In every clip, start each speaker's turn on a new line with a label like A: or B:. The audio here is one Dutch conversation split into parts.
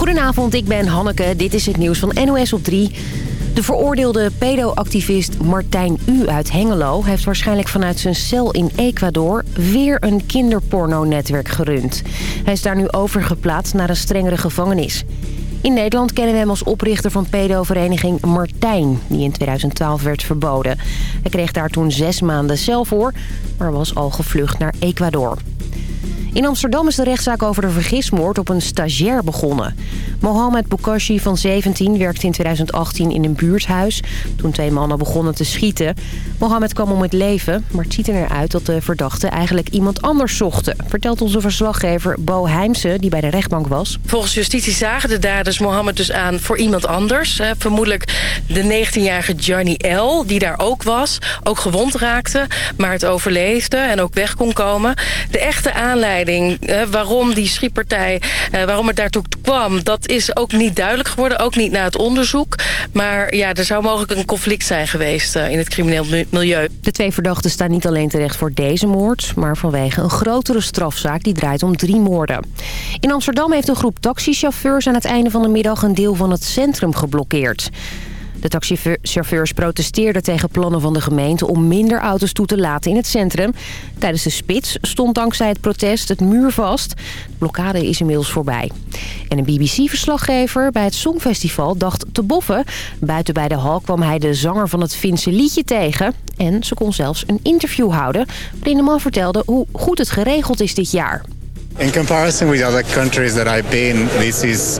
A: Goedenavond, ik ben Hanneke. Dit is het nieuws van NOS op 3. De veroordeelde pedo-activist Martijn U uit Hengelo... heeft waarschijnlijk vanuit zijn cel in Ecuador... weer een kinderporno-netwerk gerund. Hij is daar nu overgeplaatst naar een strengere gevangenis. In Nederland kennen we hem als oprichter van pedo-vereniging Martijn... die in 2012 werd verboden. Hij kreeg daar toen zes maanden cel voor... maar was al gevlucht naar Ecuador. In Amsterdam is de rechtszaak over de vergismoord op een stagiair begonnen. Mohamed Boukashi van 17 werkte in 2018 in een buurthuis... toen twee mannen begonnen te schieten. Mohamed kwam om het leven, maar het ziet er uit dat de verdachten eigenlijk iemand anders zochten... vertelt onze verslaggever Bo Heimse, die bij de rechtbank was.
B: Volgens justitie zagen de daders Mohamed dus aan voor iemand anders. Vermoedelijk de 19-jarige Johnny L, die daar ook was. Ook gewond raakte, maar het overleefde en ook weg kon komen. De echte aanleiding waarom die schietpartij, eh, waarom het daartoe kwam... dat is ook niet duidelijk geworden, ook niet na het onderzoek. Maar ja, er zou mogelijk een conflict zijn geweest eh, in het crimineel milieu.
A: De twee verdachten staan niet alleen terecht voor deze moord... maar vanwege een grotere strafzaak die draait om drie moorden. In Amsterdam heeft een groep taxichauffeurs aan het einde van de middag... een deel van het centrum geblokkeerd. De taxichauffeurs protesteerden tegen plannen van de gemeente om minder auto's toe te laten in het centrum. Tijdens de spits stond dankzij het protest het muur vast. De blokkade is inmiddels voorbij. En een BBC-verslaggever bij het Songfestival dacht te boffen. Buiten bij de hal kwam hij de zanger van het Finse liedje tegen. En ze kon zelfs een interview houden waarin de man vertelde hoe goed het geregeld is dit jaar.
C: In comparison with other countries that I've been, this is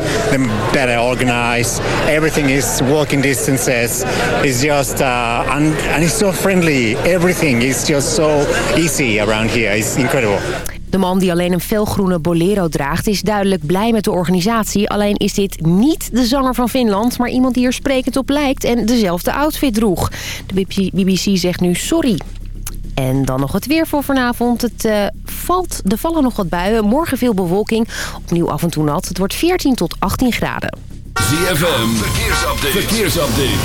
C: better organized. Everything is walking distances. It's just uh, and, and it's so friendly. Everything is just so easy around here. It's incredible.
A: De man die alleen een felgroene bolero draagt is duidelijk blij met de organisatie. Alleen is dit niet de zanger van Finland, maar iemand die er sprekend op lijkt en dezelfde outfit droeg. De BBC zegt nu sorry. En dan nog het weer voor vanavond. Het uh, valt, er vallen nog wat buien. Morgen veel bewolking. Opnieuw af en toe nat. Het wordt 14 tot 18 graden.
D: ZFM, verkeersupdate. verkeersupdate.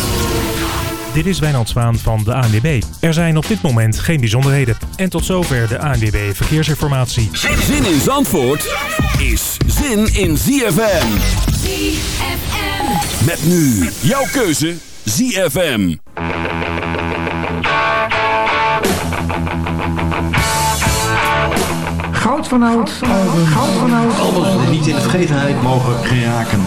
E: Dit is Wijnand Zwaan van de ANWB. Er zijn op dit moment geen bijzonderheden. En tot zover de ANWB Verkeersinformatie.
D: Zin in Zandvoort is zin in ZFM.
F: ZFM.
D: Met nu jouw keuze ZFM.
G: Goud van oud, album, goud van oud.
H: Albums die niet in de vergetenheid mogen geraken.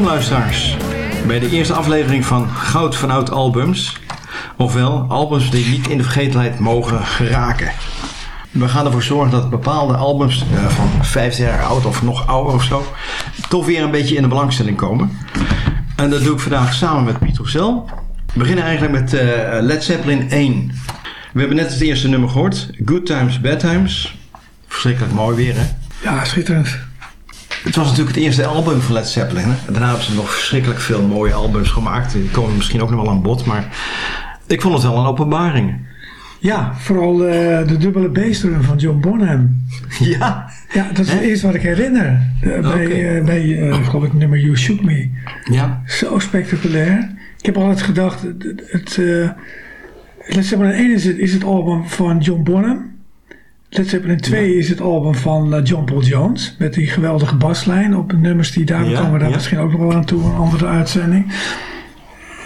H: Welkom luisteraars bij de eerste aflevering van Goud van Oud Albums. Ofwel, albums die niet in de vergetelheid mogen geraken. We gaan ervoor zorgen dat bepaalde albums uh, van 50 jaar oud of nog ouder of zo... toch weer een beetje in de belangstelling komen. En dat doe ik vandaag samen met Pieter Zel. We beginnen eigenlijk met uh, Led Zeppelin 1. We hebben net het eerste nummer gehoord. Good Times, Bad Times. Verschrikkelijk mooi weer, hè?
G: Ja, schitterend.
H: Het was natuurlijk het eerste album van Led Zeppelin. Hè? Daarna hebben ze nog verschrikkelijk veel mooie albums gemaakt. Die komen misschien ook nog wel aan bod. Maar ik vond het wel een openbaring.
G: Ja, vooral uh, de dubbele bassdrum van John Bonham.
H: Ja?
G: Ja, dat is het eerste wat ik herinner. Uh, bij, uh, bij uh, geloof ik, nummer You Shook Me.
H: Ja.
G: Zo spectaculair. Ik heb altijd gedacht, het, het, Led Zeppelin 1 is het, is het album van John Bonham. Led Zeppelin 2 ja. is het album van John Paul Jones. Met die geweldige baslijn op nummers die daar ja, komen we daar ja. misschien ook nog wel aan toe. Een andere uitzending.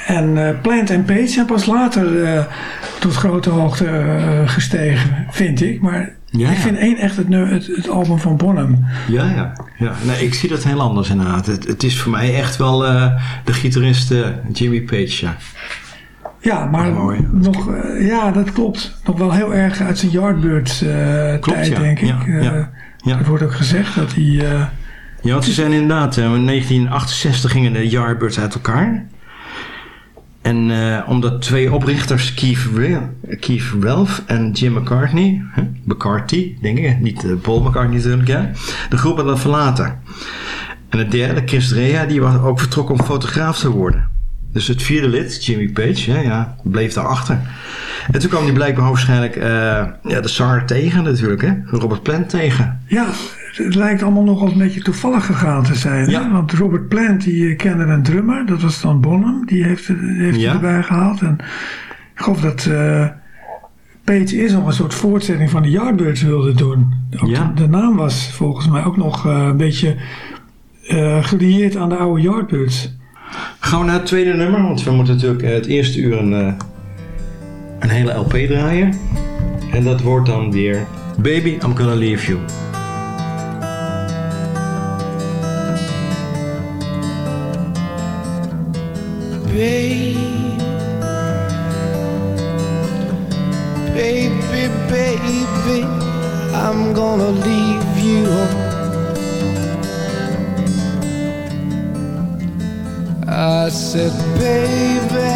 G: En uh, Plant and Page zijn pas later uh, tot grote hoogte uh, gestegen, vind ik. Maar ja, ik vind één echt het, het, het, album van Bonham.
H: Ja, ja. ja. Nee, ik zie dat heel anders inderdaad. Het, het is voor mij echt wel de gitarist Jimmy Page, ja.
G: Ja, maar mooi, nog, ja, dat klopt. Nog wel heel erg uit zijn Yardbirds tijd, ja. denk ik.
H: Ja, ja.
G: Er wordt ook gezegd dat hij...
H: ja, want ze zijn inderdaad, in 1968 gingen de Yardbirds uit elkaar. En omdat twee oprichters, Keith, Keith Ralph en Jim McCartney, huh? McCarthy, denk ik, niet Paul McCartney natuurlijk, ja, de groep hadden verlaten. En de derde, Chris Rea, die was ook vertrokken om fotograaf te worden. Dus het vierde lid, Jimmy Page, ja, ja, bleef daarachter. En toen kwam hij blijkbaar waarschijnlijk uh, ja, de SAR tegen natuurlijk, hè? Robert Plant tegen.
G: Ja, het lijkt allemaal nogal een beetje toevallig gegaan te zijn.
H: Ja.
G: Hè? Want Robert Plant die kende een drummer, dat was dan Bonham, die heeft, heeft
H: Ja.
G: hij erbij gehaald. En ik geloof dat uh, Page is nog een soort voortzetting van de Yardbirds wilde doen.
H: Ja.
G: de, de naam was volgens mij ook nog uh, een beetje gelieerd aan de oude Yardbirds.
H: Gaan we naar het tweede nummer, want we moeten natuurlijk eh, het eerste uur een, eh, een hele LP draaien. En dat wordt dan weer Baby, I'm Gonna Leave You.
F: Babe, baby, baby, I'm gonna leave you. I said, baby,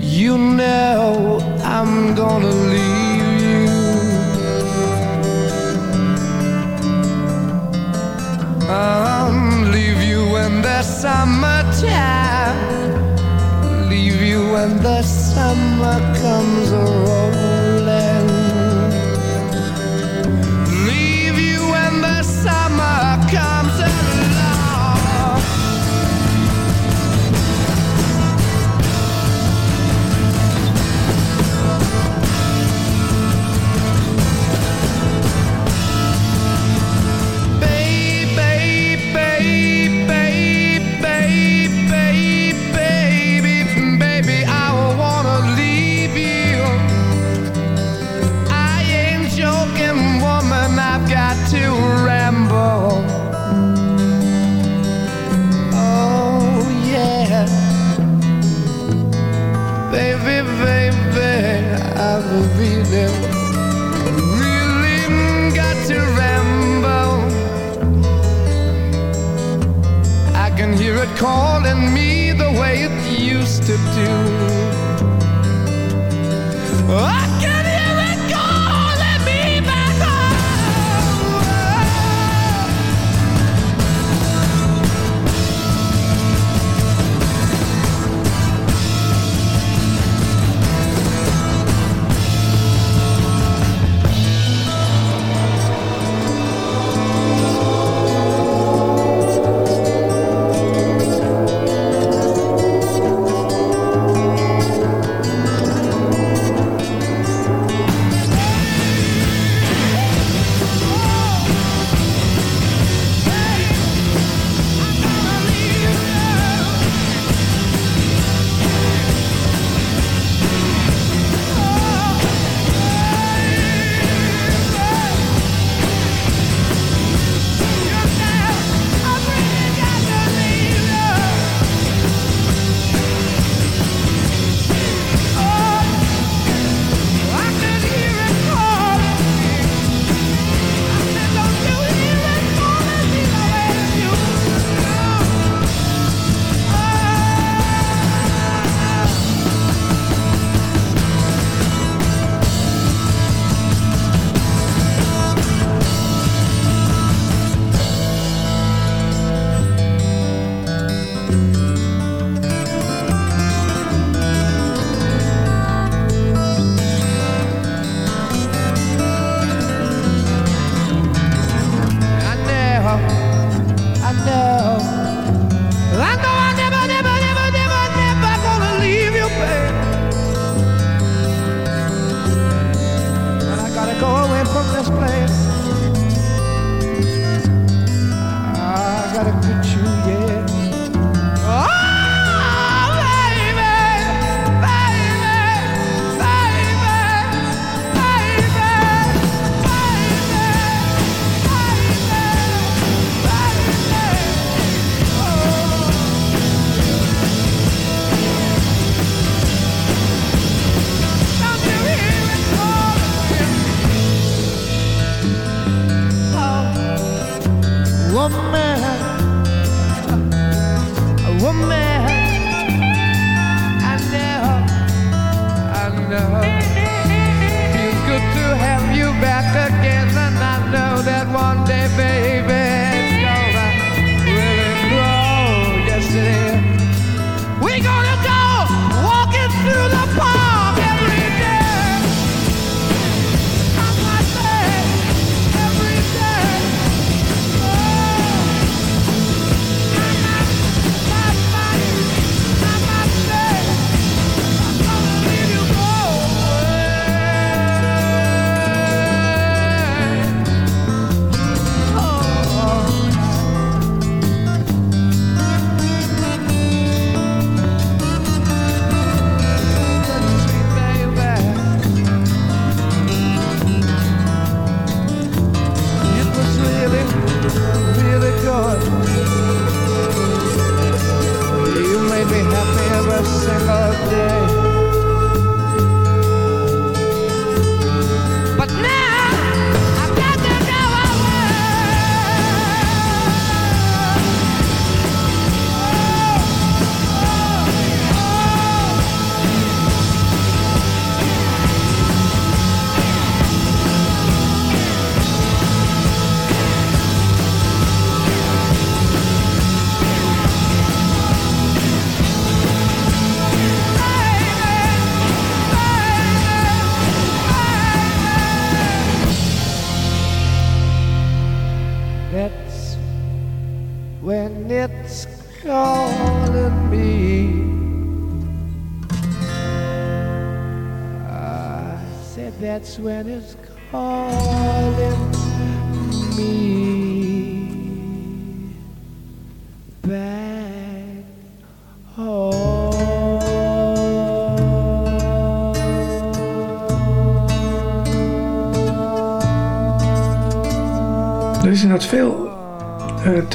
F: you know I'm gonna leave you. I'll leave you in the summertime. Leave you when the summer comes rolling. It calling me the way it used to do. I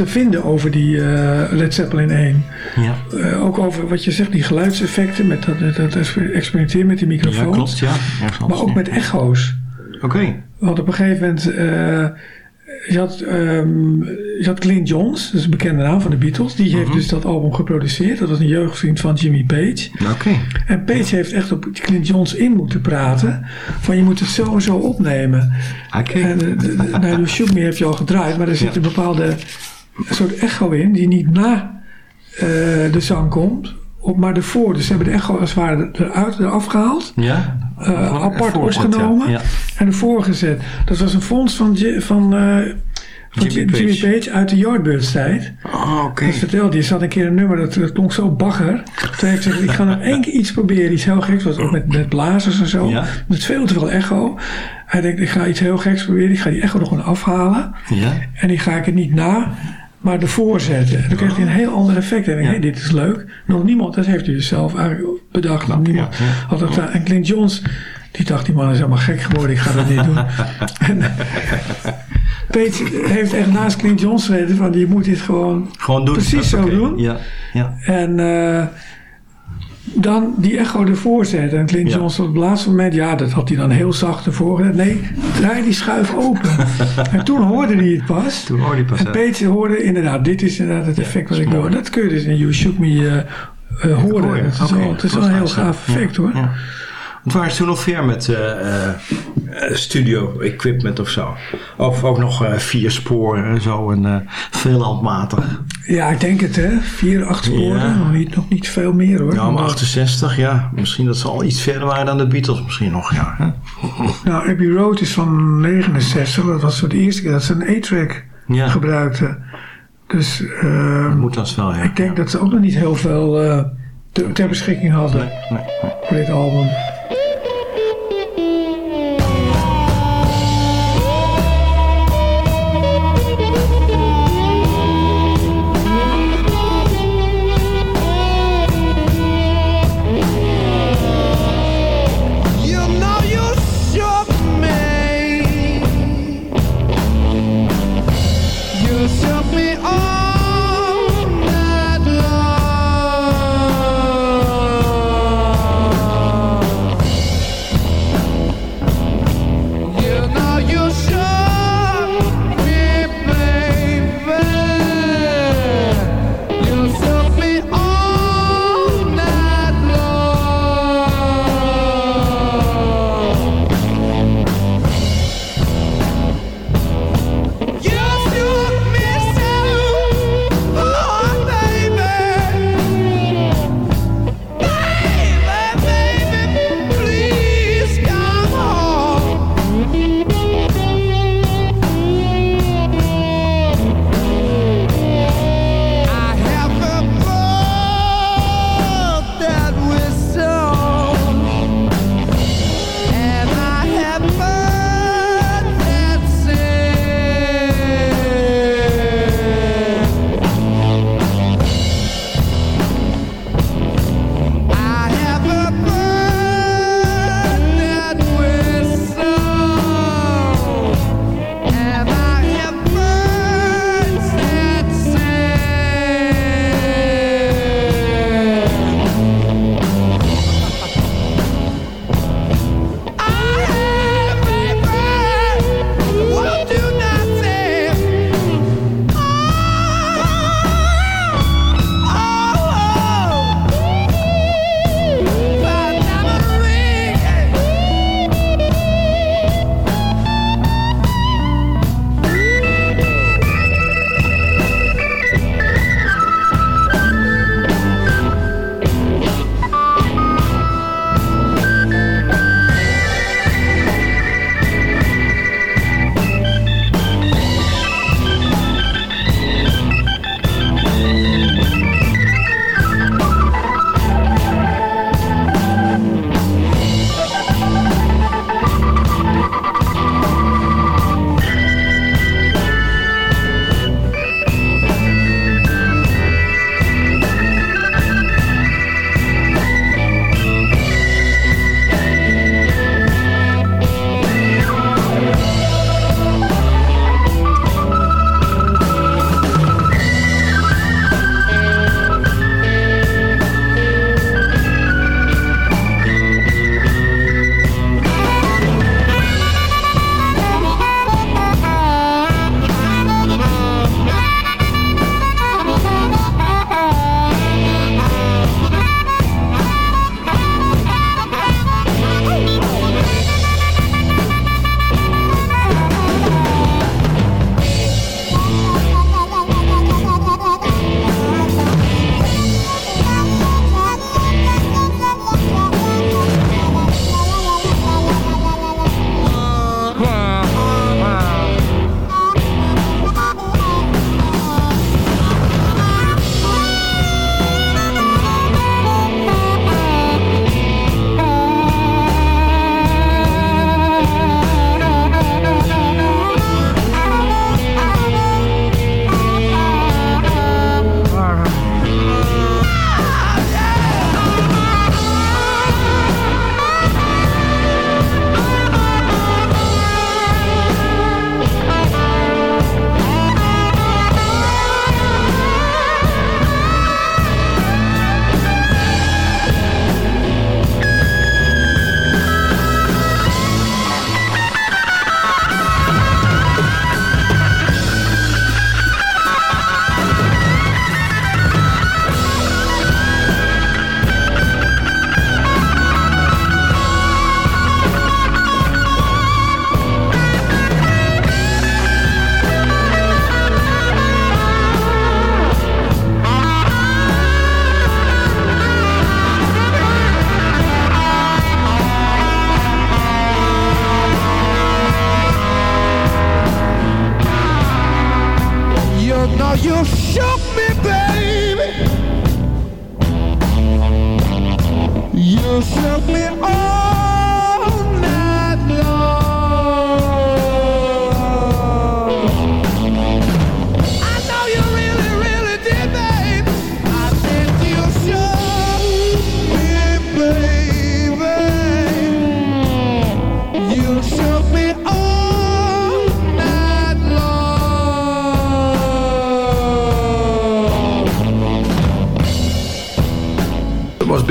G: te vinden over die eh, Led Zeppelin 1.
H: Ja.
G: Eh, ook over wat je zegt, die geluidseffecten, met dat, dat experimenteren met die
H: Ja,
G: microfoons.
H: klopt, ja. Ergens
G: Maar ook
H: ja.
G: met echo's.
H: Oké.
G: Want op een gegeven moment, eh, je, had, ehm, je had Clint Jones, dat is een bekende naam van de Beatles. Die
H: Mhm.
G: heeft dus dat album geproduceerd. Dat was een jeugdvriend van Jimmy Page.
H: Oké.
G: En Page heeft echt op Clint Jones in moeten praten. Van je moet het zo en zo opnemen.
H: Oké.
G: En nou, de Shoot Me heb je al gedraaid. Maar er zit een bepaalde soort echo in. Die niet na eh, de zang komt. Op, maar ervoor. Dus ze hebben de echo als het ware eruit, eraf gehaald.
H: Ja.
G: eh, apart
H: ja.
G: opgenomen.
H: Ja.
G: En ervoor gezet. Dat was een fonds van, eh, van
H: Jimmy
G: Jimmy,
H: Page.
G: Page uit de Yardbirds tijd.
H: Oh, oké.
G: Dat vertelde hij. Ze had een keer een nummer, dat, dat klonk zo bagger. Toen heeft hij gezegd, ik ga nog één keer iets proberen. Iets heel geks. was ook met, met blazers en zo.
H: Ja.
G: Met veel te veel echo. Hij denkt, ik ga iets heel geks proberen. Ik ga die echo er gewoon afhalen.
H: Ja.
G: En die ga ik er niet na, maar ervoor zetten. En dan kreeg hij een heel ander effect. En ik denk,
H: Ja.
G: hé, dit is leuk. Nog niemand, dat heeft hij dus zelf eigenlijk bedacht. Nog niemand had dat gedaan. En Clint Jones, die dacht, die man is helemaal gek geworden. Ik ga dat niet doen. en Pete heeft echt naast Clint Jones gereden van, je moet dit gewoon
H: Gewoon doen.
G: precies zo doen.
H: Ja. Ja.
G: En eh, dan die echo ervoor zetten. En Clint
H: Ja.
G: Jones op het laatste moment, ja, dat had hij dan heel zacht ervoor gezet. Nee, draai die schuif open. en toen hoorde hij het pas.
H: Toen hoorde hij pas,
G: En. Peter hoorde inderdaad, dit is inderdaad het effect wat ik wil. Dat kun je dus in You Shook Me eh, eh, horen. Het is wel, het is
H: Dat
G: wel een heel gaaf effect hoor.
H: Want waren ze toen nog ver met eh, eh, studio equipment of zo? Of ook nog eh, vier sporen en zo en veel handmatig.
G: Ja, ik denk het hè. Vier, acht sporen.
H: Ja.
G: Nog, niet, nog niet veel meer hoor.
H: Ja, maar 68, ja. Misschien dat ze al iets verder waren dan de Beatles misschien nog, ja. Hè?
G: Nou, Abbey Road is van 69. Dat was voor de eerste keer dat ze een A-track
H: Ja.
G: gebruikten. Dus eh,
H: Moet dat wel, ja.
G: ik denk dat ze ook nog niet heel veel te- ter beschikking hadden
H: Nee, nee, nee.
G: voor dit album.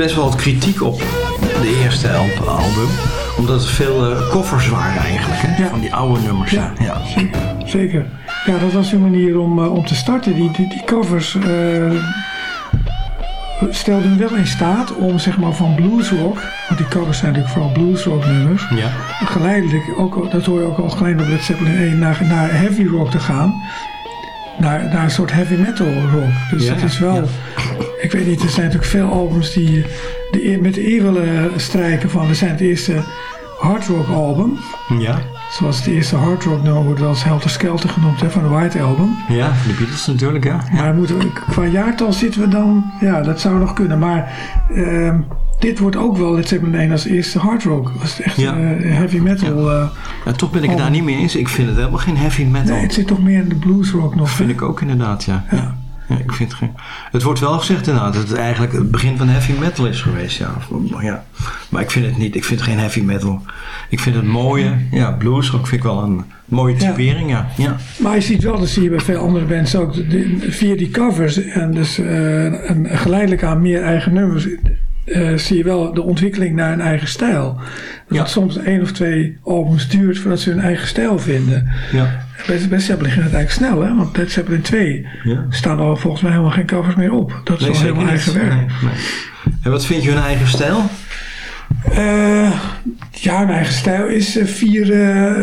H: Best wel wat kritiek op de eerste al- album. Omdat het veel eh, covers waren eigenlijk. Hè?
G: Ja.
H: Van die oude nummers.
G: Ja.
H: ja.
G: Zeker, zeker. Ja, dat was een manier om, eh, om te starten. Die, die, die covers eh stelden wel in staat om zeg maar van bluesrock, want die covers zijn natuurlijk vooral bluesrock nummers,
H: Ja.
G: geleidelijk, ook, dat hoor je ook al geleidelijk op Led Zeppelin 1, naar, naar heavy rock te gaan. Naar, naar een soort heavy metal rock. Dus het is wel. Ik weet niet, er zijn natuurlijk veel albums die de, eer- met de eer willen strijken van, er zijn het eerste hard rock album.
H: Ja.
G: Zoals het eerste hard rock nummer wordt wel als Helter Skelter genoemd hè, van de White Album.
H: Ja, van de Beatles natuurlijk, ja.
G: Maar moeten we, qua jaartal zitten we dan, ja, dat zou nog kunnen. Maar ehm, dit wordt ook wel, Led Zeppelin 1 als eerste hard rock. Dat is echt
H: Ja.
G: eh, heavy metal. eh.
H: Ja, toch ben ik het daar niet mee eens. Ik vind het helemaal geen heavy metal.
G: nee, het zit toch meer in de bluesrock nog.
H: vind
G: hè?
H: ik ook inderdaad, ja. ja. Ja, ik vind het, geen... het wordt wel gezegd inderdaad dat het eigenlijk het begin van heavy metal is geweest. Ja. Ja. Maar ik vind het niet. Ik vind het geen heavy metal. Ik vind het mooie. Ja, bluesrock vind ik wel een mooie typering. Ja. Ja.
G: Maar je ziet wel, dat zie je bij veel andere bands ook, via die covers en dus eh, en geleidelijk aan meer eigen nummers, eh, zie je wel de ontwikkeling naar een eigen stijl. Dat
H: Ja.
G: het soms één of twee albums duurt voordat ze hun eigen stijl vinden.
H: Ja.
G: Bij, bij Zeppelin ging het eigenlijk snel, hè? want bij Zeppelin 2
H: Ja.
G: staan al volgens mij helemaal geen covers meer op. Dat is al helemaal eigen werk.
H: Nee, nee. En wat vind je hun eigen stijl?
G: Eh, ja, hun eigen stijl is eh, vier eh,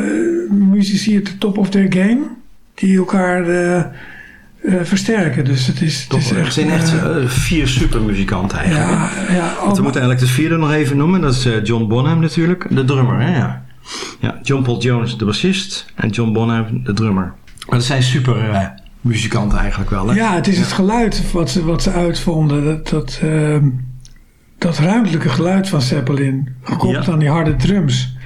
G: muzici at the top of their game. Die elkaar versterken. Dus het is, het is echt...
H: zijn echt vier supermuzikanten eigenlijk.
G: ja, ja,
H: Want we moeten eigenlijk de vierde nog even noemen. Dat is John Bonham natuurlijk. De drummer, hè? Ja. Ja. John Paul Jones, de bassist. En John Bonham, de drummer. Maar dat zijn super eh, muzikanten eigenlijk wel, hè?
G: Ja, het is het geluid wat ze, wat ze uitvonden. Dat, dat, ehm, dat ruimtelijke geluid van Zeppelin, gekoppeld
H: Ja.
G: aan die harde drums.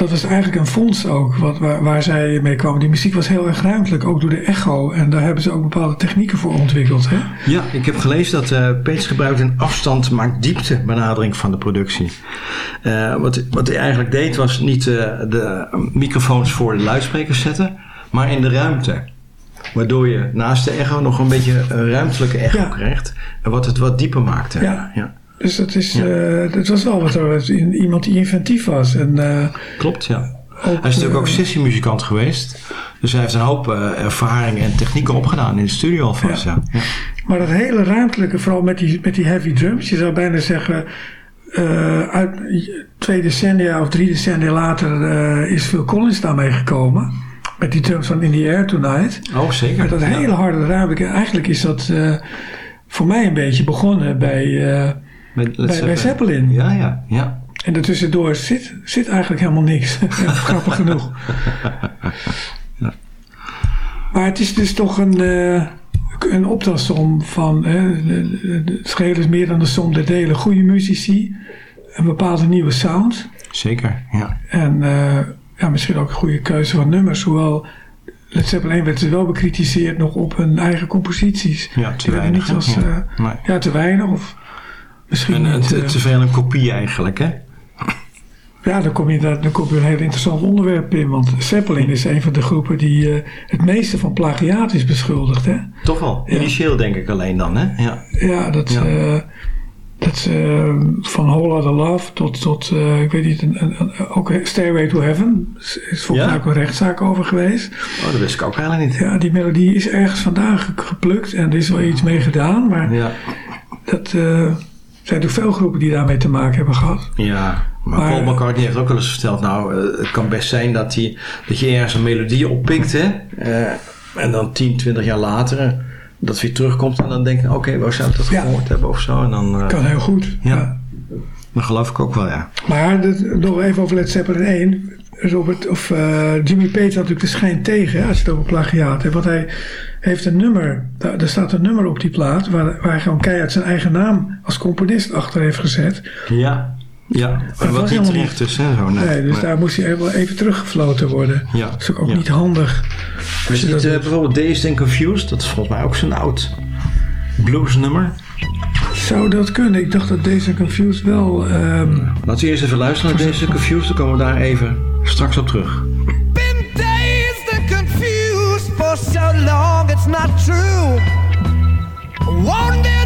G: Dat was eigenlijk een fonds ook, wat, waar, waar zij mee kwamen. Die muziek was heel erg ruimtelijk, ook door de echo. En daar hebben ze ook bepaalde technieken voor ontwikkeld. Hè?
H: Ja, ik heb gelezen dat eh Page gebruikt een afstand maakt diepte benadering van de productie. Eh, wat, wat hij eigenlijk deed was niet eh, de microfoons voor de luidsprekers zetten, maar in de ruimte. Waardoor je naast de echo nog een beetje een ruimtelijke echo
G: Ja.
H: krijgt. En wat het wat dieper maakte.
G: Ja.
H: ja.
G: Dus dat, is,
H: Ja.
G: eh, dat was wel wat er, iemand die inventief was. En, eh,
H: Klopt, ja.
G: ook,
H: Hij is natuurlijk ook
G: eh,
H: sessiemuzikant geweest. Dus hij heeft een hoop eh, ervaring en technieken opgedaan in de studio alvast. Ja. Ja.
G: Maar dat hele ruimtelijke, vooral met die, met die heavy drums, je zou bijna zeggen, uit twee decennia of drie decennia later is Phil Collins daarmee gekomen. Met die drums van In the Air Tonight.
H: Oh, zeker.
G: Met dat
H: Ja.
G: hele harde ruimtelijke. Eigenlijk is dat voor mij een beetje begonnen bij,
H: Met Led
G: bij, bij Zeppelin.
H: Ja, ja, ja.
G: En daartussendoor zit, zit eigenlijk helemaal niks. Ja, Grappig genoeg. Maar het is dus toch een, eh, een optelsom van... Het geheel is meer dan de som der delen. Goede muzici, een bepaalde nieuwe sound.
H: Zeker, ja.
G: En eh, ja, misschien ook een goede keuze van nummers. Hoewel Led Zeppelin werd ze wel bekritiseerd nog op hun eigen composities.
H: Ja, te
G: Die
H: weinig.
G: niet als... eh,
H: ja. Nee.
G: ja, te weinig of... Misschien
H: En, en
G: niet,
H: te,
G: eh,
H: te veel een kopie eigenlijk, hè?
G: Ja, dan kom je, daar, dan kom je een heel interessant onderwerp in. Want Zeppelin is een van de groepen die eh, het meeste van plagiaat is beschuldigd. Hè?
H: Toch wel.
G: Ja.
H: Initieel denk ik alleen dan, hè? Ja.
G: Ja, dat,
H: Ja.
G: eh, dat is eh, van Whole Lotta Love tot, tot eh, ik weet niet, een, een, een- ook Stairway to Heaven. Is, is volgens
H: Ja?
G: mij ook een rechtszaak over geweest.
H: Oh, dat wist ik ook eigenlijk niet.
G: Ja, die melodie is ergens vandaan ge- geplukt en er is wel iets mee gedaan. Maar
H: Ja.
G: dat eh, zijn er veel groepen die daarmee te maken hebben gehad.
H: Ja, maar,
G: Maar-
H: Paul McCartney heeft ook wel eens verteld, nou, eh, het kan best zijn dat, die, dat je ergens een melodie oppikt, hè? eh, en dan 10, 20 jaar later eh, dat weer terugkomt en dan denk je, oké, waar zou ik dat
G: Ja.
H: gehoord hebben of zo? En dan, eh,
G: Kan heel goed.
H: Ja. dat geloof ik ook wel, ja.
G: Maar nog even over Led Zeppelin 1. Robert, of eh, Jimmy Page had natuurlijk de schijn tegen als je het over plagiaat hebt. Want hij heeft een nummer, daar, er staat een nummer op die plaat waar, waar hij gewoon keihard zijn eigen naam als componist achter heeft gezet.
H: Ja. Ja,
G: dat
H: en wat
G: was
H: niet
G: helemaal
H: terecht is, hè? Zo, nee.
G: Nee, dus daar moest hij wel even teruggefloten worden.
H: Ja.
G: Dat is ook, ook
H: Ja.
G: niet handig.
H: Is
G: je
H: het
G: dat
H: eh, bijvoorbeeld Dazed and Confused? Dat is volgens mij ook zo'n oud bluesnummer.
G: Zou dat kunnen? Ik dacht dat deze Confused wel... ehm,
H: Laten we eerst even luisteren naar Dazed and Confused. Dan komen we daar even straks op terug.
F: Been dazed and confused for so long, it's not true. Wanted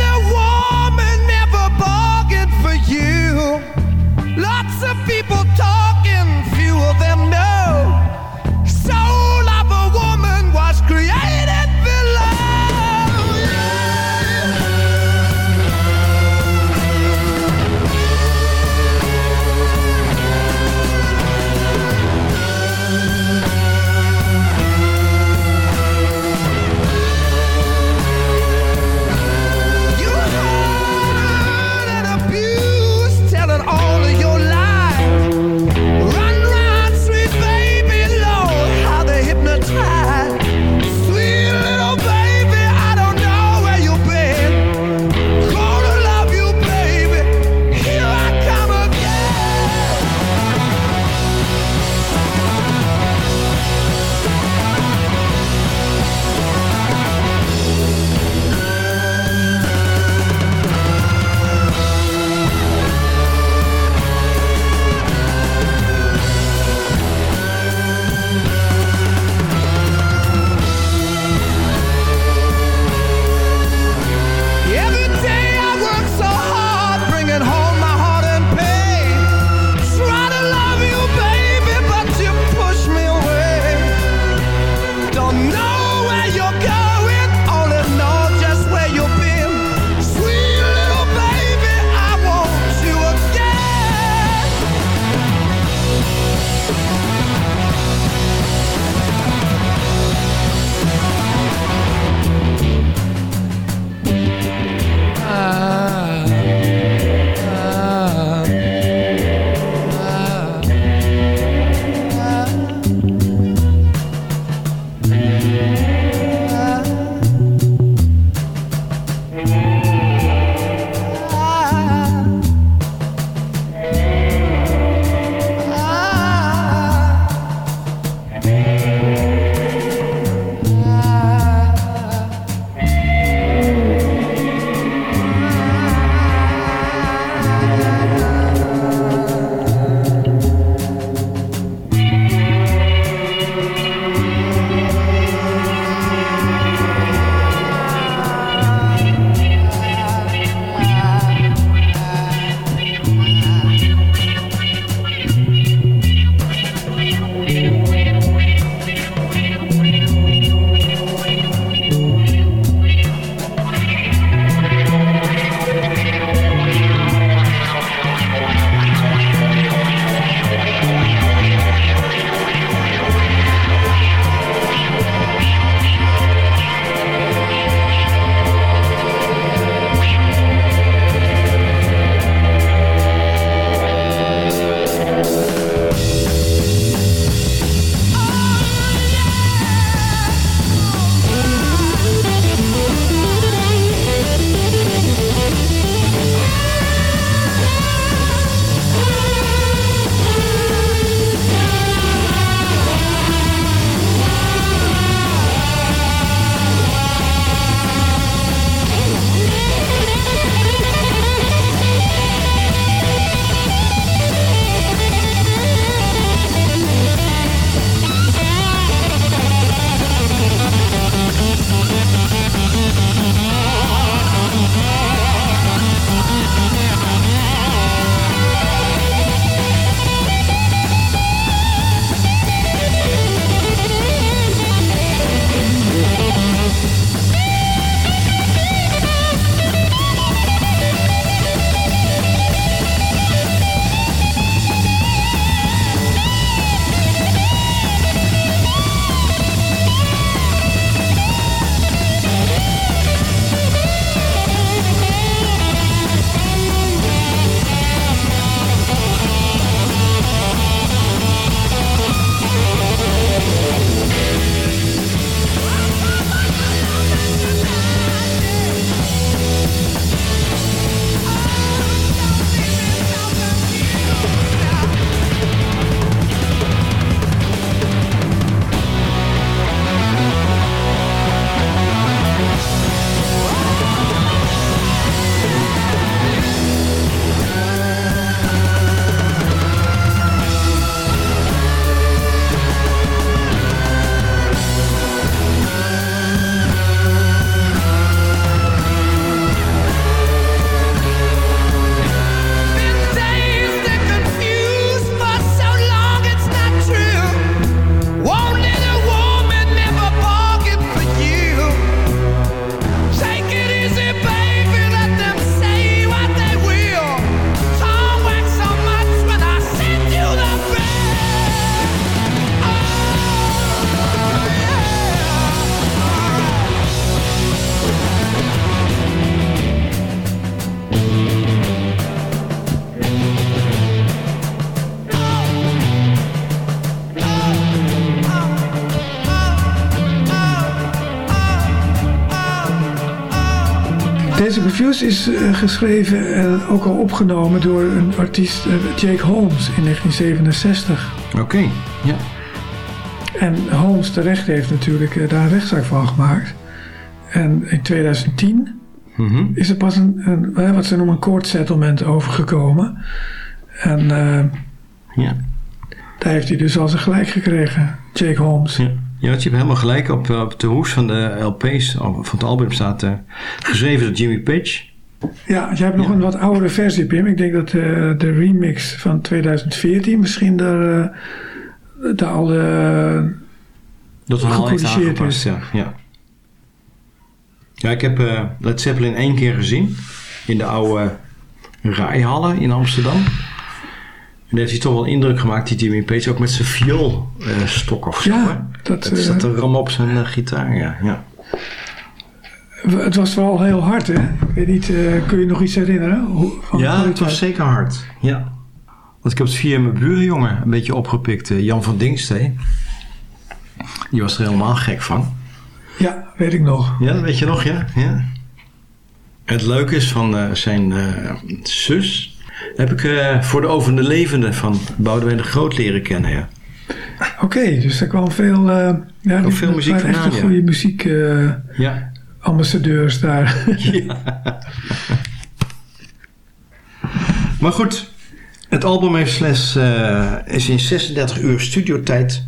G: Is eh, geschreven en ook al opgenomen door een artiest, eh, Jake Holmes, in 1967.
H: Oké, ja.
G: En Holmes terecht heeft natuurlijk eh, daar een rechtszaak van gemaakt. En in 2010
H: Mhm.
G: is er pas een, een wat ze noemen een court settlement overgekomen. En
H: Ja.
G: daar heeft hij dus al zijn gelijk gekregen, Jake Holmes.
H: Ja. Ja, je hebt helemaal gelijk. Op, eh, op de hoes van de LP's, van het album staat eh, geschreven door Jimmy Page.
G: Ja, je hebt nog een wat oudere versie, Pim. Ik denk dat eh, de remix van 2014 misschien daar, eh, daar al de...
H: Dat
G: Gecorrigeerd
H: aangepast,
G: is.
H: ja. ja. Ja, ik heb Led Zeppelin één keer gezien. In de oude rijhallen in Amsterdam. En heeft hij toch wel indruk gemaakt, die Jimmy Page. Ook met zijn vioolstok of zo.
G: Ja, dat,
H: Dat
G: eh,
H: staat er ram op zijn eh, gitaar, ja. ja.
G: Het was vooral heel hard, hè? Ik weet niet, eh, kun je nog iets herinneren? Van
H: Ja, het was zeker hard. Ja. Want ik heb het via mijn buurjongen een beetje opgepikt. eh, Jan van Dingstee. Die was er helemaal gek van.
G: Ja, weet ik nog.
H: Ja, dat weet je nog, ja? ja. Het leuke is van eh, zijn eh, zus... heb ik eh, voor de overende levende van Boudewijn de Groot leren kennen, ja.
G: Oké, dus er kwam veel... eh ja, die-
H: veel muziek
G: waren echt een goede muziek... eh,
H: Ja.
G: ambassadeurs daar.
H: Maar goed, het album heeft slechts, is in 36 uur studiotijd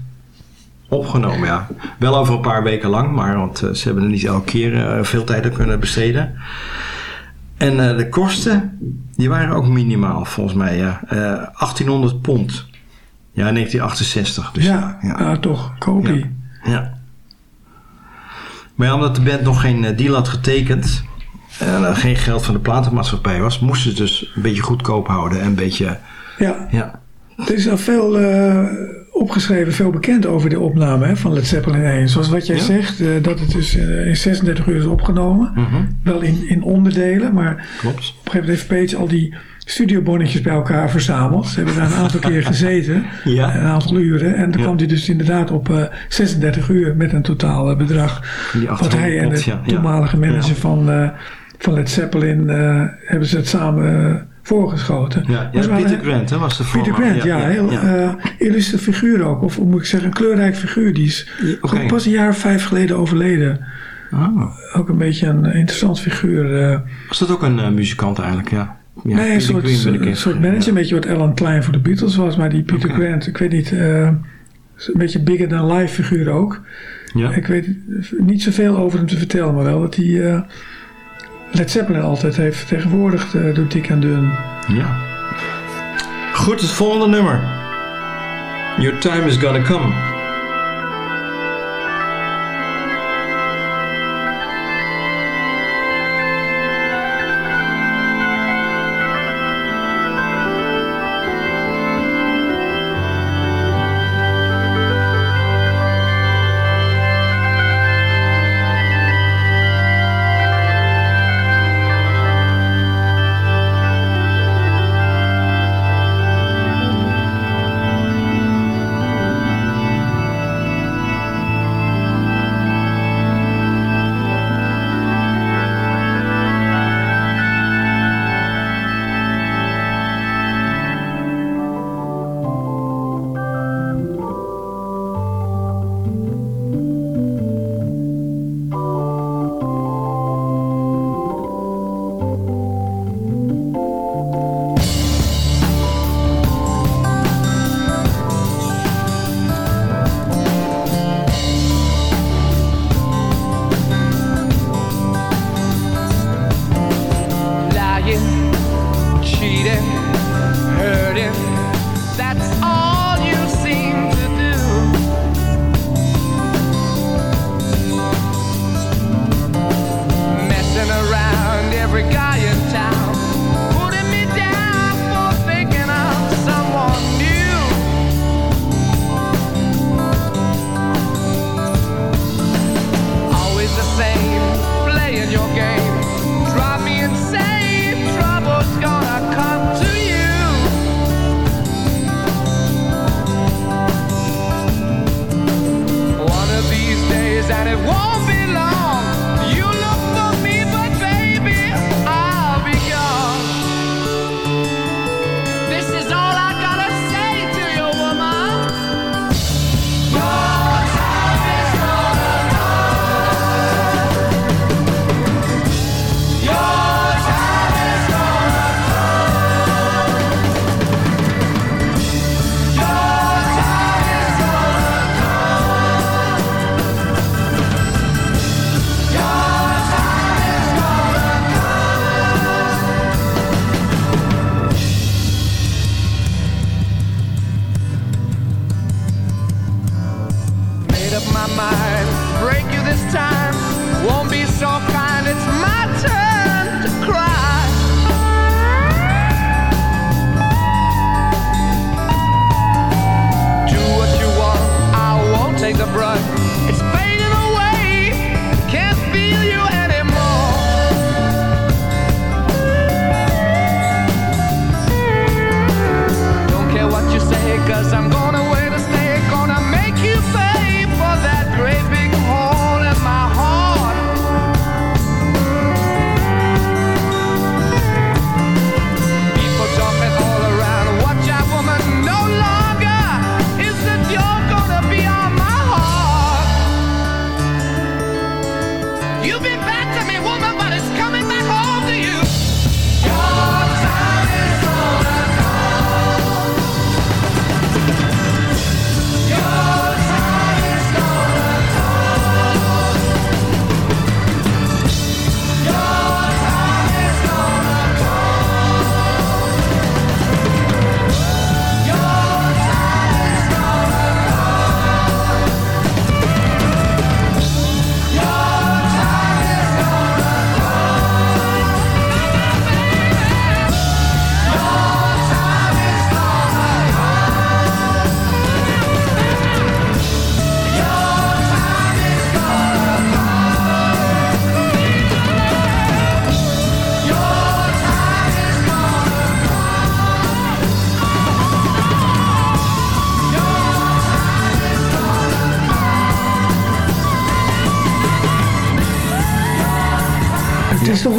H: opgenomen. Ja. Wel over een paar weken lang, maar want ze hebben er niet elke keer veel tijd aan kunnen besteden. En eh, de kosten, die waren ook minimaal volgens mij. Ja. Eh, 1800 pond. Ja, 1968. Dus
G: ja, ja. toch, kopie.
H: ja. Maar ja, omdat de band nog geen eh, deal had getekend en er geen geld van de platenmaatschappij was, moesten ze dus een beetje goedkoop houden en een beetje.
G: Ja.
H: Ja.
G: Er is al veel eh, opgeschreven, veel bekend over de opname hè, van Led Zeppelin 1. Zoals wat jij
H: Ja.
G: zegt, eh, dat het dus eh, in 36 uur is opgenomen.
H: Mhm.
G: Wel in, in onderdelen, maar
H: Klopt.
G: op een gegeven moment heeft Page al die studiobonnetjes bij elkaar verzameld. Ze hebben daar een aantal keer gezeten,
H: Ja.
G: een aantal uren. En dan
H: Ja.
G: kwam hij dus inderdaad op eh, 36 uur met een totaal eh, bedrag. Wat
H: 800
G: hij en de toenmalige manager van, eh, van Led Zeppelin eh, hebben ze het samen eh, voorgeschoten.
H: Ja, Peter Grant hè, was de
G: Peter
H: voorman.
G: Grant, ja, heel
H: ja.
G: eh, illustre figuur ook. Of moet ik zeggen, een kleurrijk figuur. Die is
H: oké.
G: pas een jaar of vijf geleden overleden.
H: Ah.
G: Ook een beetje een interessant figuur. eh.
H: Was dat ook een eh, muzikant eigenlijk, ja? ja
G: nee, een
H: Peter
G: soort, een soort manager. Een beetje wat Alan Klein voor de Beatles was. Maar die Peter. Grant, ik weet niet... een beetje bigger than life figuur ook.
H: Ja.
G: Ik weet niet zoveel over hem te vertellen. Maar wel dat hij Led Zeppelin altijd heeft vertegenwoordigd eh, door dik en dun.
H: ja. Goed, het volgende nummer. Your time is gonna come.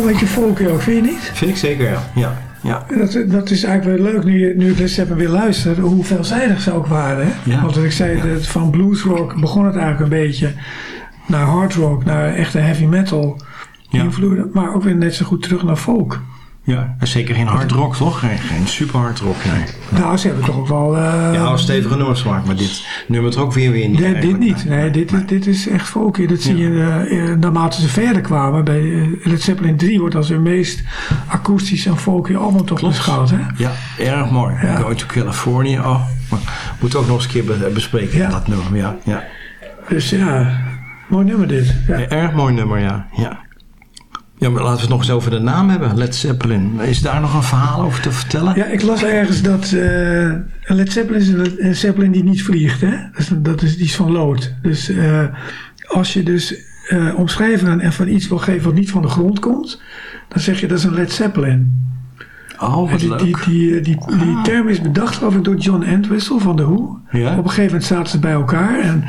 G: Beetje ook, vind je niet?
H: Vind ik zeker, ja. ja. ja.
G: Dat, dat is eigenlijk wel leuk, nu, nu ik Led Zeppelin weer luister, hoe veelzijdig ze ook waren. Hè?
H: Ja.
G: Want wat ik zei, dat van bluesrock begon het eigenlijk een beetje naar hard rock, naar echte heavy metal
H: Ja.
G: invloeden. Maar ook weer net zo goed terug naar folk.
H: Ja. En zeker geen hard rock, toch? Geen, geen super hard rock, nee.
G: Nou, ze hebben toch ook wel... eh,
H: Ja, al stevige nummers gemaakt, maar dit nummer er ook weer weer niet.
G: Nee, dit niet. Nee, dit, is- dit is echt folky. Dat zie je eh, naarmate ze verder kwamen. Bij eh, Led Zeppelin 3 wordt als hun meest akoestisch en folky album toch beschouwd. Hè?
H: Ja, erg mooi.
G: Ja.
H: Going to California. Oh, maar moeten we ook nog eens een keer be- bespreken,
G: Ja.
H: dat nummer. Ja, ja.
G: Dus ja, mooi nummer dit. Ja.
H: Ja, erg mooi nummer, ja. ja. Ja, maar laten we het nog eens over de naam hebben. Led Zeppelin. Is daar nog een verhaal over te vertellen?
G: Ja, ik las ergens dat een Led Zeppelin is een, Zeppelin die niet vliegt. Hè? Dat, is, dat is iets van lood. Dus eh, als je dus eh omschrijvingen en van iets wil geven wat niet van de grond komt, dan zeg je dat is een Led Zeppelin.
H: Oh, wat
G: die,
H: leuk.
G: die, die, die, die term is bedacht geloof ik door John Entwistle van The Who.
H: Ja?
G: Op een gegeven moment zaten ze bij elkaar en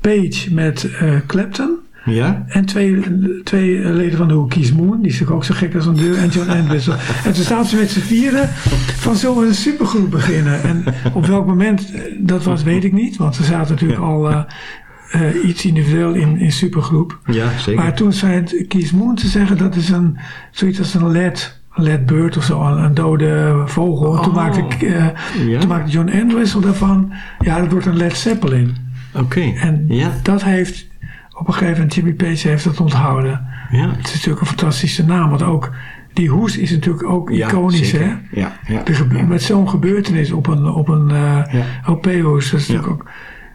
G: Page met Clapton.
H: Ja?
G: En twee, twee leden van de Who, Keith Moon, die is natuurlijk ook zo gek als een deur, en John Entwistle. en toen zaten ze met z'n vieren van we een supergroep beginnen. En op welk moment dat was, weet ik niet, want ze zaten natuurlijk al eh, eh, iets individueel in, in supergroep.
H: Ja, zeker.
G: Maar toen zei het Keith Moon te zeggen dat is een, zoiets als een led, een led bird of zo, een, dode vogel. En toen,
H: Oh.
G: maakte, ik, eh,
H: Ja?
G: toen maakte John Entwistle daarvan, ja dat wordt een Led Zeppelin.
H: Oké.
G: En
H: Ja,
G: dat heeft op een gegeven moment, Jimmy Page heeft dat onthouden.
H: ja.
G: Het is natuurlijk een fantastische naam, want ook die hoes is natuurlijk ook
H: Ja,
G: iconisch.
H: zeker.
G: Hè?
H: Ja, ja.
G: Met zo'n gebeurtenis op een, op een eh,
H: Ja.
G: LP-hoes. Dat is
H: Ja.
G: natuurlijk ook,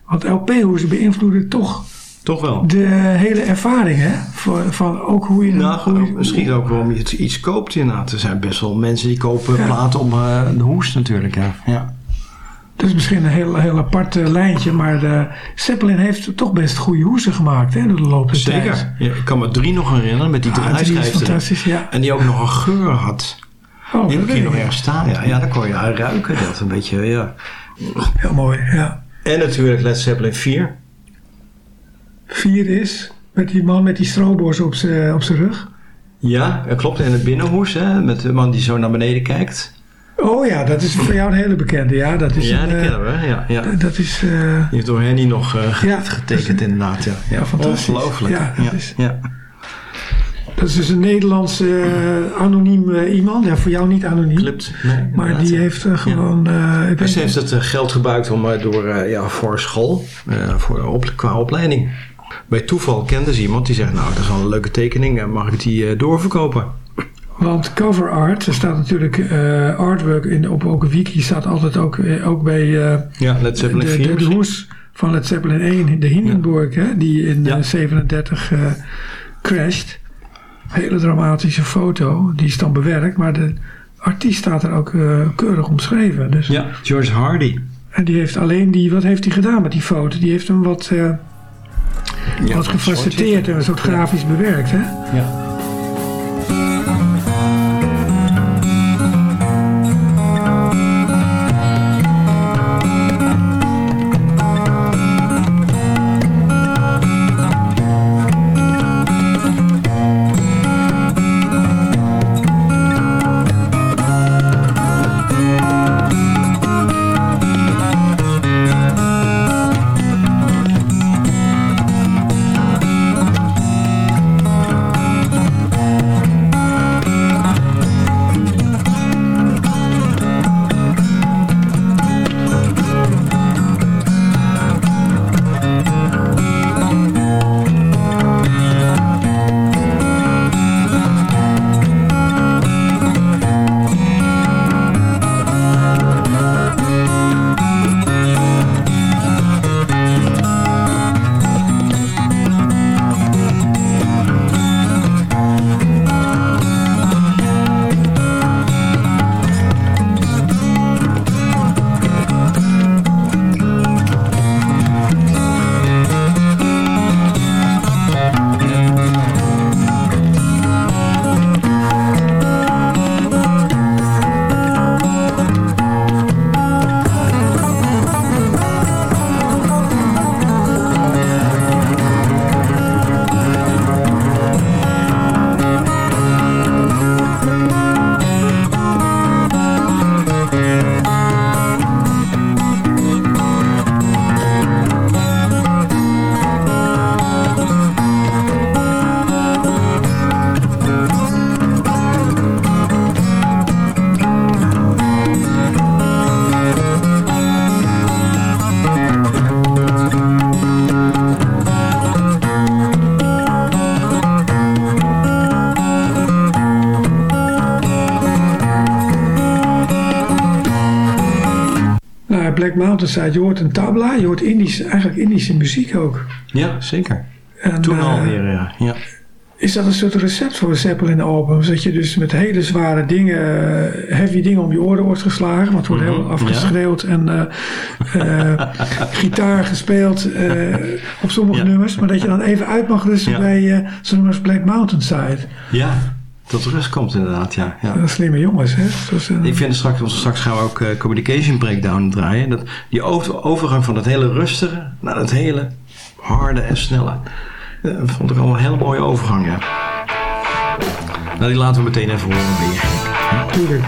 G: want LP-hoesen beïnvloeden toch
H: Toch wel.
G: de hele ervaring. Hè? Van, van ook hoe je...
H: Nou,
G: hoe je-
H: misschien ook waarom je het iets koopt inderdaad. Er zijn best wel mensen die kopen
G: Ja.
H: platen om eh, de hoes natuurlijk. Ja. ja.
G: Dat is misschien een heel, heel apart eh, lijntje, maar de Zeppelin heeft toch best goede hoesen gemaakt hè, door de loop der.
H: Zeker. Ja, ik kan me drie nog herinneren met die
G: Ah,
H: draaischijf
G: fantastisch, ja.
H: En die ook nog een geur had.
G: Oh,
H: Die heb ik hier nog ergens staan. Ja, ja dan kon je aan ruiken. Dat een beetje, ja.
G: Heel mooi, ja.
H: En natuurlijk Led Zeppelin 4.
G: Vier is met die man met die strobos op zijn op zijn rug.
H: Ja, dat klopt. En het binnenhoes, hè, met de man die zo naar beneden kijkt.
G: Oh ja, dat is voor jou een hele bekende. Ja, dat is
H: ja,
G: een,
H: die
G: eh,
H: kennen we. Ja, ja. Die
G: Dat is... eh,
H: heeft door Henny nog eh,
G: Ja.
H: getekend inderdaad. Ja, ja.
G: fantastisch.
H: Ongelooflijk.
G: Ja,
H: Ja,
G: dat is- dat is dus een Nederlandse anoniem iemand. Ja, voor jou niet anoniem.
H: Klopt. Nee,
G: Maar die heeft gewoon... ik
H: Dus ze heeft het geld gebruikt om, door, ja, voor school, voor, op, qua opleiding. Bij toeval kende ze iemand die zegt, nou dat is wel een leuke tekening, mag ik die doorverkopen?
G: Want cover art, er staat natuurlijk eh, artwork in, op ook wiki, staat altijd ook, eh, ook bij eh,
H: Ja, Led Zeppelin
G: de,
H: 4
G: de van Led Zeppelin 1, de Hindenburg, hè, die in
H: Ja.
G: eh, 37 eh, crasht. Hele dramatische foto, die is dan bewerkt, maar de artiest staat er ook keurig omschreven. Dus,
H: Ja, George Hardy.
G: En die heeft alleen die, wat heeft hij gedaan met die foto? Die heeft hem wat, wat gefacetteerd en een soort grafisch bewerkt. Hè?
H: Ja.
G: Je hoort een tabla, je hoort Indisch, eigenlijk Indische muziek ook.
H: Ja, zeker.
G: En,
H: Toen
G: eh,
H: alweer, ja. ja.
G: Is dat een soort recept voor Zeppelin album? Dat je dus met hele zware dingen, eh, heavy dingen om je oren wordt geslagen. Want het wordt heel
H: Mhm,
G: afgeschreeuwd en eh, gitaar gespeeld op sommige
H: Ja.
G: nummers. Maar dat je dan even uit mag rusten
H: Ja.
G: bij zo'n nummer als Black Mountain Side.
H: Ja, tot rust komt inderdaad, ja. ja.
G: Dat slimme jongens, hè? Eh,
H: Ik vind straks, straks gaan we ook eh, Communication Breakdown draaien. Dat, die over- overgang van het hele rustige naar het hele harde en snelle. eh, vond ik al een hele mooie overgang, ja. Nou, die laten we meteen even horen, gek.
G: Tuurlijk.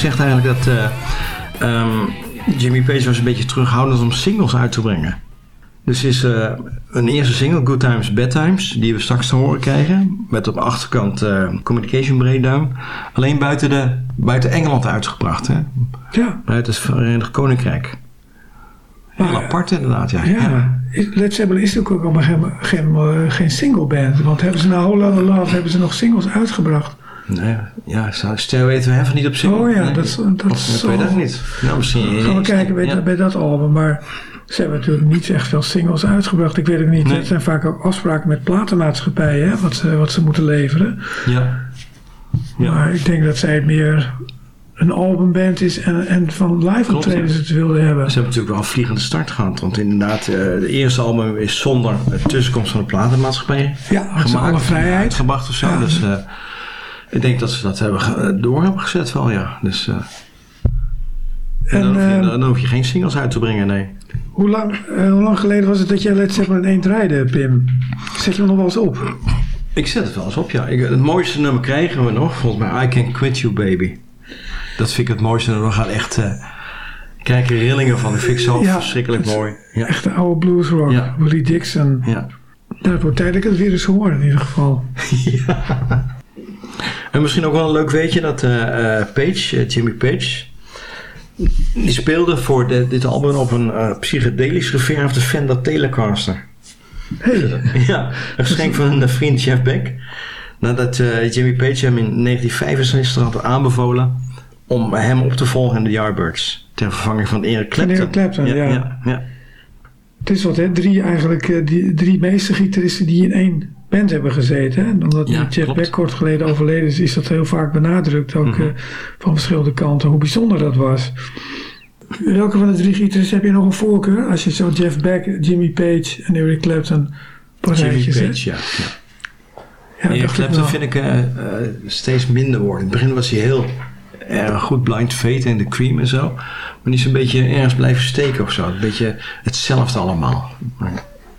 H: Gezegd eigenlijk dat eh, ehm, Jimmy Page was een beetje terughoudend om singles uit te brengen. Dus is eh, een eerste single, Good Times, Bad Times, die we straks te horen krijgen. Met op de achterkant eh, Communication Breakdown. Alleen buiten, de, buiten Engeland uitgebracht, hè?
G: Ja,
H: Buiten het Verenigd Koninkrijk. Heel
G: Maar,
H: apart inderdaad, ja.
G: ja. Led Zeppelin is natuurlijk ook moment geen, eh, geen single band. Want hebben ze na Whole Lotta Love hebben ze nog singles uitgebracht.
H: Nee, ja, zou- stel weten we even niet op single.
G: Oh ja,
H: Nee.
G: dat dat
H: Of, ik weet het niet. Nou, misschien.
G: Gaan we kijken bij,
H: ja.
G: bij dat album. Maar ze hebben natuurlijk niet echt veel singles uitgebracht. Ik weet ook niet.
H: Nee.
G: Het zijn vaak ook afspraken met platenmaatschappijen. Hè, wat, ze, wat ze moeten leveren.
H: Ja. Ja.
G: Maar ik denk dat zij meer een albumband is. En, en van live optredens het wilden hebben.
H: Ze hebben natuurlijk wel een vliegende start gehad. Want inderdaad, eh de eerste album is zonder de tussenkomst van de platenmaatschappij
G: Ja, alle vrijheid.
H: Uitgebracht of zo.
G: Ja.
H: Dus eh, ik denk dat ze dat hebben ge- door hebben gezet wel, ja. Dus, eh, en dan,
G: En,
H: hoef je,
G: eh,
H: dan hoef je geen singles uit te brengen, nee.
G: Hoe lang, eh, hoe lang geleden was het dat jij Led Zeppelin 1 draaide, Pim? Zet je hem nog wel eens op?
H: Ik zet het wel eens op, ja. Ik, het mooiste nummer krijgen we nog, volgens mij I Can Quit You Baby. Dat vind ik het mooiste nummer. We gaan echt... eh ik krijg rillingen van. Dat vind ik zo
G: Ja,
H: verschrikkelijk
G: het
H: mooi. Ja.
G: Echt oude bluesrock.
H: Ja.
G: Willie Dixon.
H: ja.
G: Het wordt tijd dat ik het weer eens hoor in ieder geval.
H: En misschien ook wel een leuk weetje dat eh, eh, Page, eh, Jimmy Page, die speelde voor de- dit album op een eh, psychedelisch geverfde Fender Telecaster.
G: Hey,
H: ja, een geschenk van een vriend Jeff Beck. Nadat Jimmy Page hem in 1965 had aanbevolen om hem op te volgen in de Yardbirds. Ter vervanging van Eric Clapton.
G: Eric Clapton, ja.
H: ja, ja.
G: het is wat hè, drie eigenlijk, die, drie meestergitaristen die in één band hebben gezeten. En Omdat
H: Ja,
G: Jeff. Beck kort geleden overleden is, is dat heel vaak benadrukt. Ook
H: Mhm.
G: eh, van verschillende kanten, hoe bijzonder dat was. welke van de drie gitaristen heb je nog een voorkeur? Als je zo Jeff Beck, Jimmy Page en Eric Clapton een
H: Jimmy Page, ja. ja.
G: Ja,
H: Eric Clapton vind ik eh, eh, steeds minder worden. In het begin was hij heel erg goed Blind Fate en The Cream en zo. Maar die is een beetje ergens blijven steken of zo. Een beetje hetzelfde allemaal.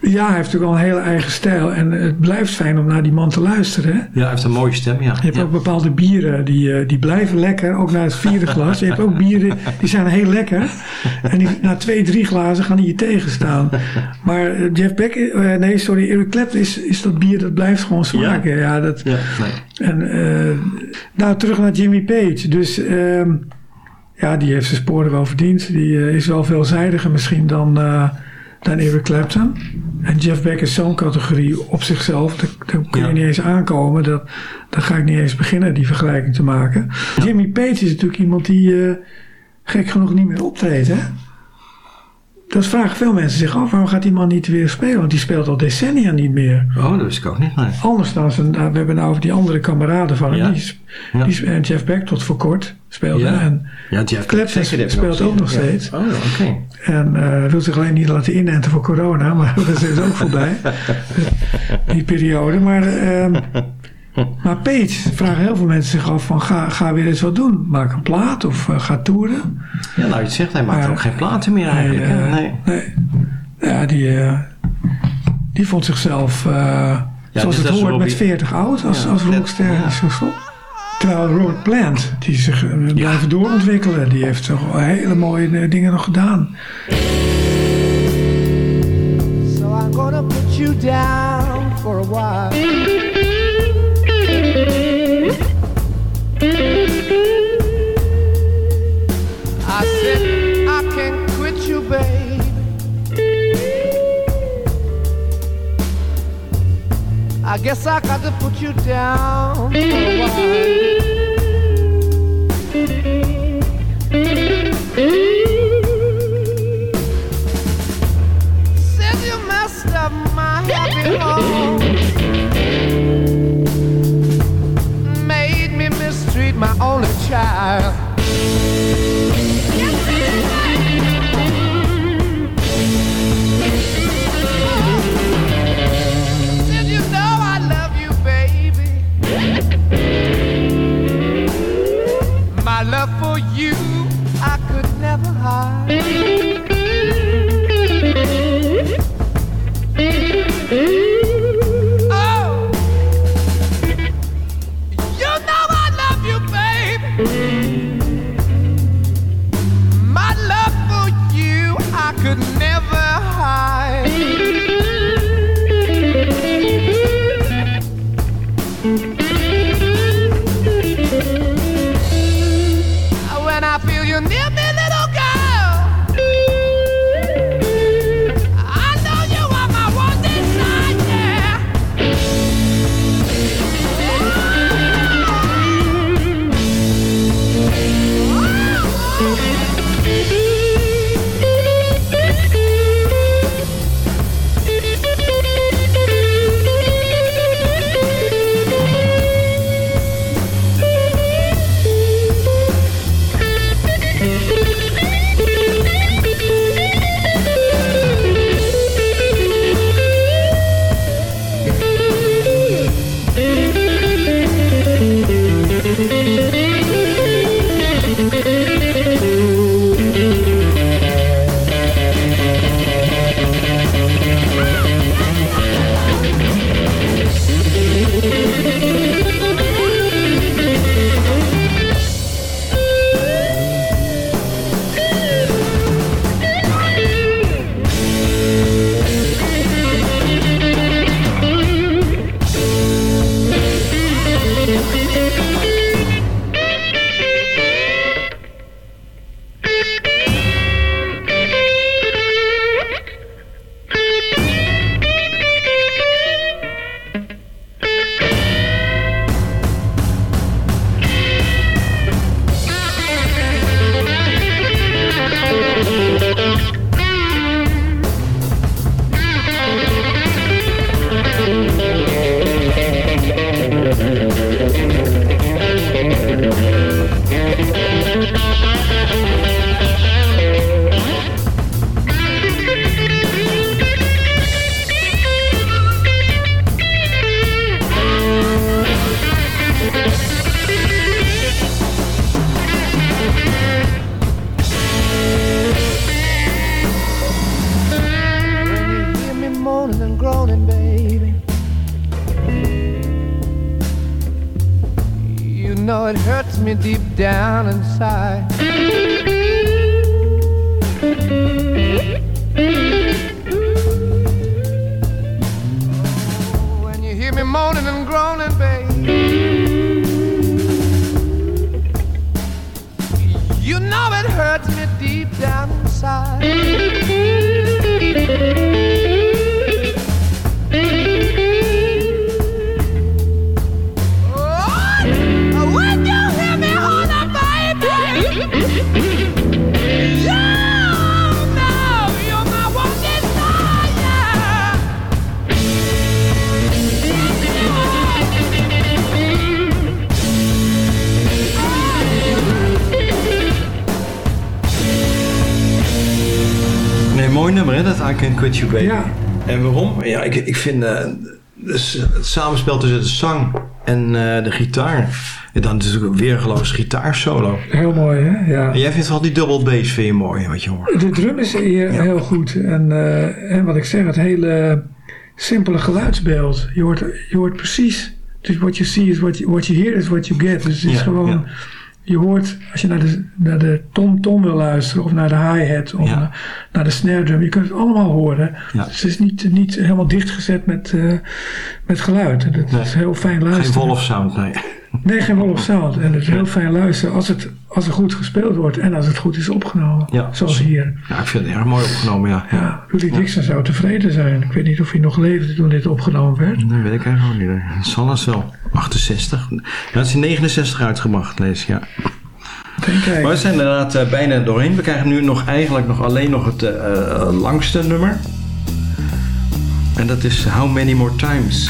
G: Ja, hij heeft natuurlijk al een hele eigen stijl. En het blijft fijn om naar die man te luisteren. Hè?
H: Ja, hij heeft een mooie stem, ja.
G: Je hebt
H: ja.
G: ook bepaalde bieren die, eh, die blijven lekker, ook na het vierde glas. Je hebt ook bieren die zijn heel lekker. En die, na twee, drie glazen gaan die je tegenstaan. Maar eh, Jeff Beck, eh, nee sorry, Eric Clapton is, is dat bier dat blijft gewoon smaken. Ja, dat,
H: Ja, nee.
G: en, eh, nou, terug naar Jimmy Page. Dus ehm, ja, die heeft zijn sporen wel verdiend. Die eh, is wel veelzijdiger misschien dan, eh, dan Eric Clapton. En Jeff Beck is zo'n categorie op zichzelf. Daar, daar kun je
H: Ja.
G: niet eens aankomen. Dat, daar ga ik niet eens beginnen, die vergelijking te maken. Jimmy Page is natuurlijk iemand die eh, gek genoeg niet meer optreedt. Hè? Dat vragen veel mensen zich af. Waarom gaat die man niet weer spelen? Want die speelt al decennia niet meer.
H: Oh, dat wist ik ook niet. Nee.
G: Anders dan nou, we hebben nou over die andere kameraden van hem. Die,
H: Ja.
G: die, en Jeff Beck tot voor kort speelde.
H: Ja.
G: En,
H: Ja, Jeff
G: speelt ook nog steeds.
H: Oh, oké.
G: en eh, wil zich alleen niet laten inenten voor corona. Maar dat is ook voorbij. die periode. Maar, ehm, maar Page vragen heel veel mensen zich af van ga, ga weer eens wat doen. Maak een plaat of eh, ga toeren.
H: Ja, nou, je het zegt, hij maakt ook geen platen meer eigenlijk.
G: Nee, eh,
H: nee.
G: nee. Ja, die, eh, die vond zichzelf, eh, zoals het hoort, met
H: Robbie-
G: 40 oud als,
H: Ja,
G: als rockster.
H: ja.
G: Terwijl Robert Plant, die zich blijven doorontwikkelen, die heeft toch hele mooie dingen nog gedaan.
F: So I'm gonna put you down for a while. I said I can't quit you, babe. I guess I got to put you down child. You know it hurts me deep down inside.
H: Mooi nummer hè, dat I Can Quit You Baby.
G: Ja.
H: En waarom? Ja, ik, ik vind eh, dus het samenspel tussen de zang en eh, de gitaar. En dan natuurlijk weer geloos gitaarsolo.
G: Heel mooi, hè? Ja.
H: En jij vindt wel die double bass vind je mooi, wat je hoort.
G: De drum is hier
H: Ja.
G: heel goed. En, eh, en wat ik zeg, het hele simpele geluidsbeeld. Je hoort, je hoort precies. Dus what you see is what you, what you hear is what you get. Dus het is
H: Ja,
G: gewoon.
H: ja.
G: Je hoort, als je naar de, naar de tom-tom wil luisteren, of naar de hi-hat, of
H: Ja.
G: naar, de snare drum, je kunt het allemaal horen.
H: Ja.
G: Dus het is niet, niet helemaal dichtgezet met, eh, met geluid.
H: Nee.
G: is heel fijn luisteren.
H: Geen wolf sound, nee.
G: Nee, geen wolf sound. En het is heel fijn luisteren als het, als er goed gespeeld wordt en als het goed is opgenomen.
H: Ja.
G: Zoals hier.
H: Ja, ik vind het erg mooi opgenomen, ja. ja.
G: Ja, Rudy Dixon zou tevreden zijn. Ik weet niet of hij nog leefde toen dit opgenomen werd.
H: Dat weet ik eigenlijk ook niet. Zal het wel. 68. Ja, het is in 69 uitgebracht, lees ik, ja.
G: Denk ik.
H: Maar we zijn inderdaad eh, bijna doorheen. We krijgen nu nog eigenlijk nog alleen nog het eh, eh, langste nummer. En dat is How Many More Times.